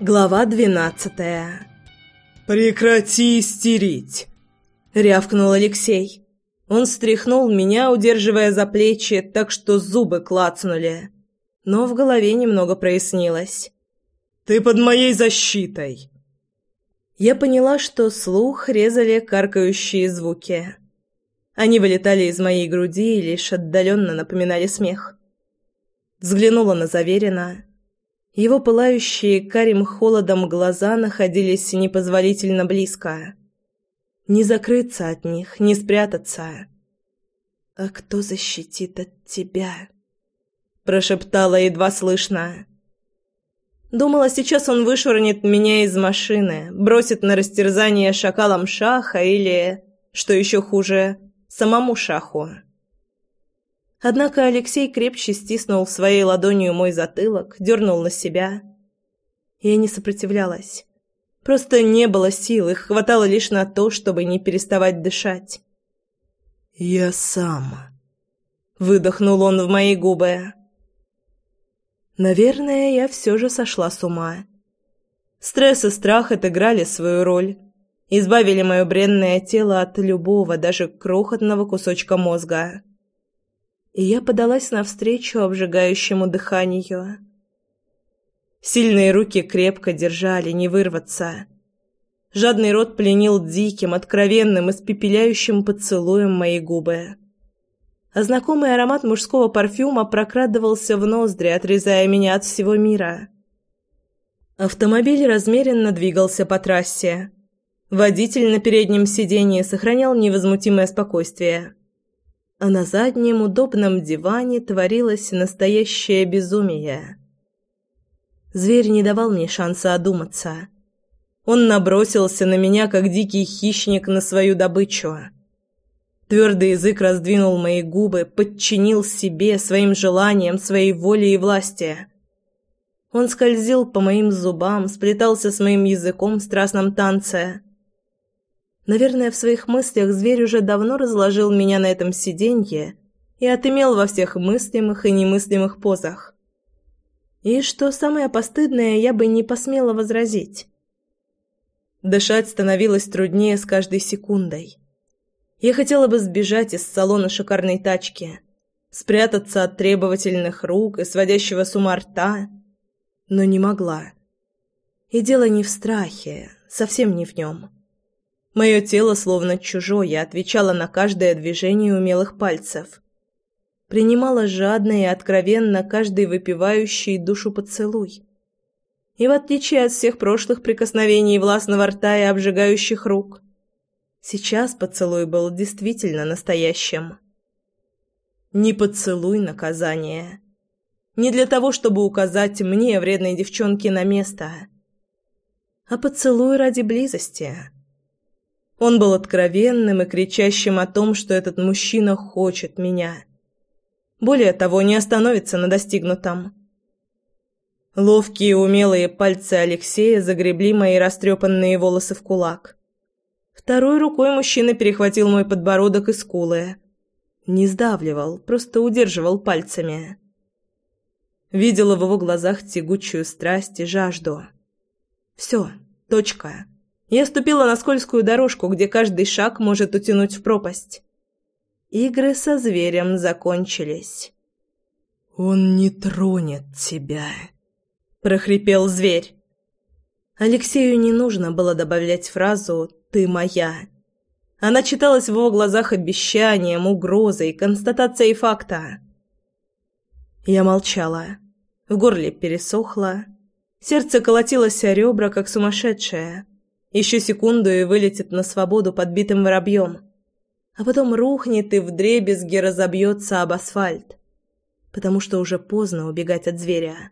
Глава двенадцатая «Прекрати истерить!» — рявкнул Алексей. Он стряхнул меня, удерживая за плечи, так что зубы клацнули. Но в голове немного прояснилось. «Ты под моей защитой!» Я поняла, что слух резали каркающие звуки. Они вылетали из моей груди и лишь отдаленно напоминали смех. Взглянула на Заверина. Его пылающие карим холодом глаза находились непозволительно близко. Не закрыться от них, не спрятаться. «А кто защитит от тебя?» Прошептала едва слышно. Думала, сейчас он вышвырнет меня из машины, бросит на растерзание шакалом шаха или, что еще хуже, самому шаху. Однако Алексей крепче стиснул своей ладонью мой затылок, дернул на себя. Я не сопротивлялась. Просто не было сил, их хватало лишь на то, чтобы не переставать дышать. «Я сам», — выдохнул он в мои губы. Наверное, я все же сошла с ума. Стресс и страх отыграли свою роль. Избавили мое бренное тело от любого, даже крохотного кусочка мозга и я подалась навстречу обжигающему дыханию. Сильные руки крепко держали, не вырваться. Жадный рот пленил диким, откровенным, испепеляющим поцелуем мои губы. А знакомый аромат мужского парфюма прокрадывался в ноздри, отрезая меня от всего мира. Автомобиль размеренно двигался по трассе. Водитель на переднем сиденье сохранял невозмутимое спокойствие а на заднем удобном диване творилось настоящее безумие. Зверь не давал мне шанса одуматься. Он набросился на меня, как дикий хищник на свою добычу. Твердый язык раздвинул мои губы, подчинил себе, своим желаниям, своей воле и власти. Он скользил по моим зубам, сплетался с моим языком в страстном танце. Наверное, в своих мыслях зверь уже давно разложил меня на этом сиденье и отымел во всех мыслимых и немыслимых позах. И что самое постыдное, я бы не посмела возразить. Дышать становилось труднее с каждой секундой. Я хотела бы сбежать из салона шикарной тачки, спрятаться от требовательных рук и сводящего с ума рта, но не могла. И дело не в страхе, совсем не в нем. Мое тело словно чужое отвечало на каждое движение умелых пальцев. Принимала жадно и откровенно каждый выпивающий душу поцелуй. И в отличие от всех прошлых прикосновений властного рта и обжигающих рук, сейчас поцелуй был действительно настоящим. Не поцелуй наказания. Не для того, чтобы указать мне, вредной девчонке, на место, а поцелуй ради близости – он был откровенным и кричащим о том, что этот мужчина хочет меня. Более того, не остановится на достигнутом. Ловкие умелые пальцы Алексея загребли мои растрепанные волосы в кулак. Второй рукой мужчина перехватил мой подбородок и скулы. Не сдавливал, просто удерживал пальцами. Видела в его глазах тягучую страсть и жажду. «Все, точка». Я ступила на скользкую дорожку, где каждый шаг может утянуть в пропасть. Игры со зверем закончились. «Он не тронет тебя», — прохрипел зверь. Алексею не нужно было добавлять фразу «ты моя». Она читалась в его глазах обещанием, угрозой, констатацией факта. Я молчала. В горле пересохло. Сердце колотилось о ребра, как сумасшедшее. Еще секунду и вылетит на свободу подбитым воробьем. А потом рухнет и вдребезги разобьется об асфальт. Потому что уже поздно убегать от зверя.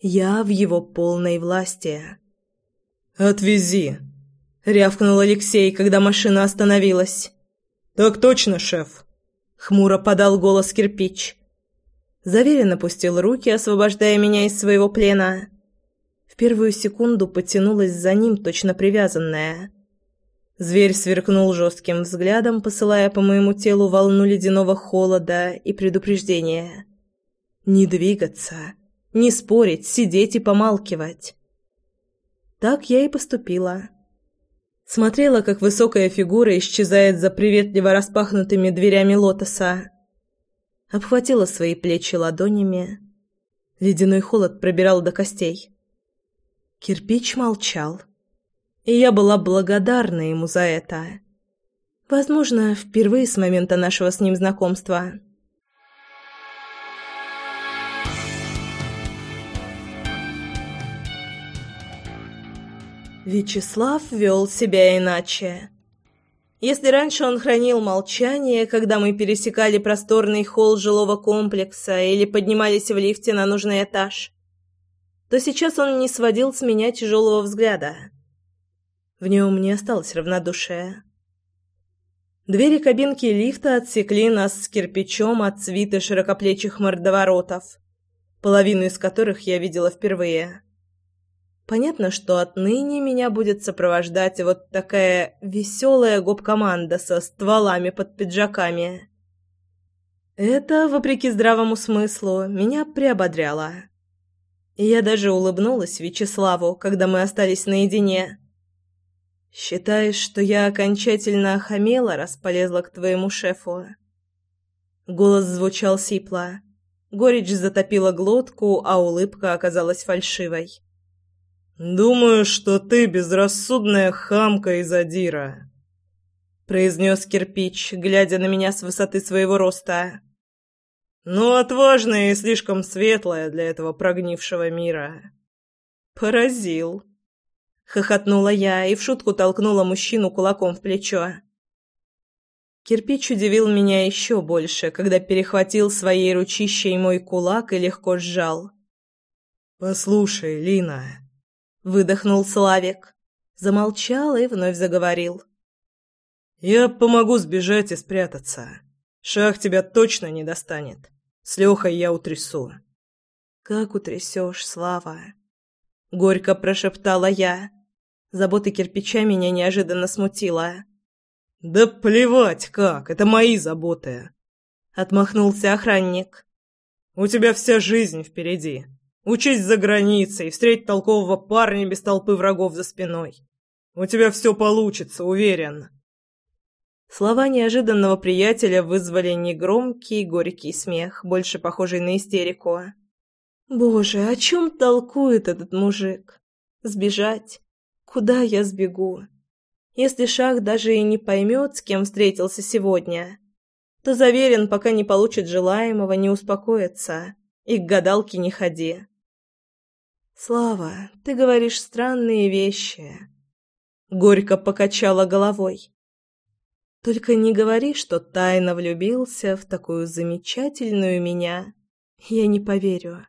Я в его полной власти. «Отвези!» — рявкнул Алексей, когда машина остановилась. «Так точно, шеф!» — хмуро подал голос кирпич. Заверен опустил руки, освобождая меня из своего плена. В первую секунду потянулась за ним, точно привязанная. Зверь сверкнул жестким взглядом, посылая по моему телу волну ледяного холода и предупреждения. «Не двигаться, не спорить, сидеть и помалкивать». Так я и поступила. Смотрела, как высокая фигура исчезает за приветливо распахнутыми дверями лотоса. Обхватила свои плечи ладонями. Ледяной холод пробирал до костей. Кирпич молчал. И я была благодарна ему за это. Возможно, впервые с момента нашего с ним знакомства. Вячеслав вел себя иначе. Если раньше он хранил молчание, когда мы пересекали просторный холл жилого комплекса или поднимались в лифте на нужный этаж, то сейчас он не сводил с меня тяжелого взгляда. В нем не осталось равнодушия. Двери кабинки лифта отсекли нас с кирпичом от свиты широкоплечих мордоворотов, половину из которых я видела впервые. Понятно, что отныне меня будет сопровождать вот такая веселая гоп-команда со стволами под пиджаками. Это, вопреки здравому смыслу, меня приободряло. И я даже улыбнулась Вячеславу, когда мы остались наедине. «Считаешь, что я окончательно охамела, раз полезла к твоему шефу?» Голос звучал сипло. Горечь затопила глотку, а улыбка оказалась фальшивой. «Думаю, что ты безрассудная хамка из Адира», — произнес кирпич, глядя на меня с высоты своего роста. «Но отважная и слишком светлая для этого прогнившего мира». «Поразил», — хохотнула я и в шутку толкнула мужчину кулаком в плечо. Кирпич удивил меня еще больше, когда перехватил своей ручищей мой кулак и легко сжал. «Послушай, Лина», выдохнул Славик, замолчал и вновь заговорил. Я помогу сбежать и спрятаться. Шах тебя точно не достанет. С Лехой я утрясу. Как утрясешь, Слава? Горько прошептала я. Забота кирпича меня неожиданно смутила. Да плевать как, это мои заботы. Отмахнулся охранник. У тебя вся жизнь впереди. Учись за границей, встреть толкового парня без толпы врагов за спиной. У тебя все получится, уверен». Слова неожиданного приятеля вызвали негромкий горький смех, больше похожий на истерику. «Боже, о чем толкует этот мужик? Сбежать? Куда я сбегу? Если Шах даже и не поймет, с кем встретился сегодня, то заверен, пока не получит желаемого, не успокоится, и к гадалке не ходи». «Слава, ты говоришь странные вещи». Горько покачала головой. «Только не говори, что тайно влюбился в такую замечательную меня. Я не поверю.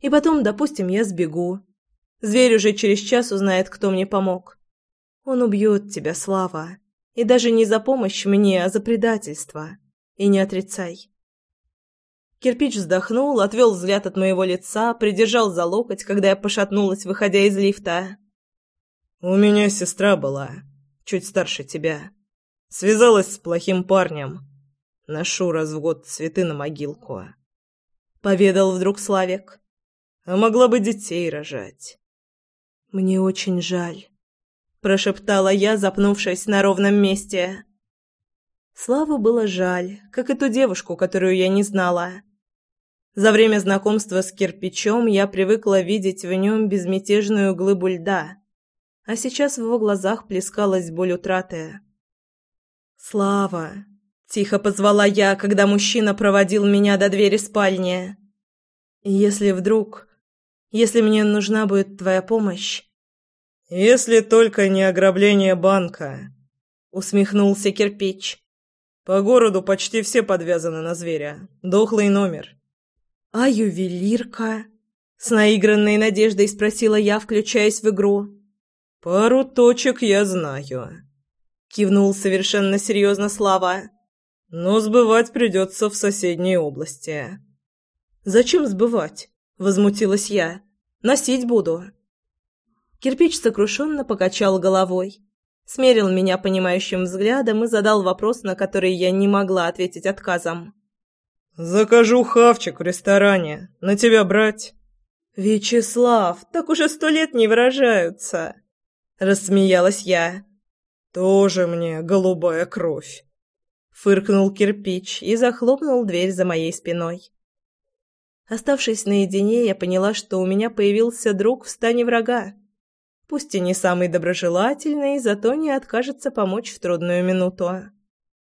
И потом, допустим, я сбегу. Зверь уже через час узнает, кто мне помог. Он убьет тебя, Слава. И даже не за помощь мне, а за предательство. И не отрицай. Кирпич вздохнул, отвел взгляд от моего лица, придержал за локоть, когда я пошатнулась, выходя из лифта. «У меня сестра была, чуть старше тебя. Связалась с плохим парнем. Ношу раз в год цветы на могилку». Поведал вдруг Славик. «А могла бы детей рожать». «Мне очень жаль», — прошептала я, запнувшись на ровном месте. Славу было жаль, как и ту девушку, которую я не знала. За время знакомства с кирпичом я привыкла видеть в нем безмятежную глыбу льда, а сейчас в его глазах плескалась боль утраты. «Слава!» – тихо позвала я, когда мужчина проводил меня до двери спальни. «Если вдруг... Если мне нужна будет твоя помощь...» «Если только не ограбление банка», — усмехнулся кирпич. «По городу почти все подвязаны на зверя. Дохлый номер. «А ювелирка?» — с наигранной надеждой спросила я, включаясь в игру. «Пару точек я знаю», — кивнул совершенно серьезно Слава. «Но сбывать придется в соседней области». «Зачем сбывать?» — возмутилась я. «Носить буду». Кирпич сокрушенно покачал головой, смерил меня понимающим взглядом и задал вопрос, на который я не могла ответить отказом. «Закажу хавчик в ресторане. На тебя брать?» «Вячеслав, так уже сто лет не выражаются!» Рассмеялась я. «Тоже мне голубая кровь!» Фыркнул кирпич и захлопнул дверь за моей спиной. Оставшись наедине, я поняла, что у меня появился друг в стане врага. Пусть и не самый доброжелательный, зато не откажется помочь в трудную минуту.